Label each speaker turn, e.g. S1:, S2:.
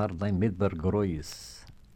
S1: par dein Midbar Grois.